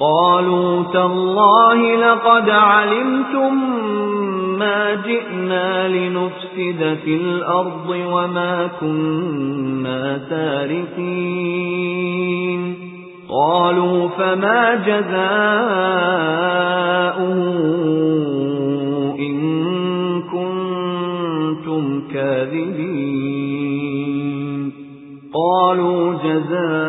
قالوا تالله لقد علمتم ما جئنا لنفسد في الأرض وما كنا تاركين. قالوا فما جزاؤه إن كنتم كاذبين. قالوا جزاؤه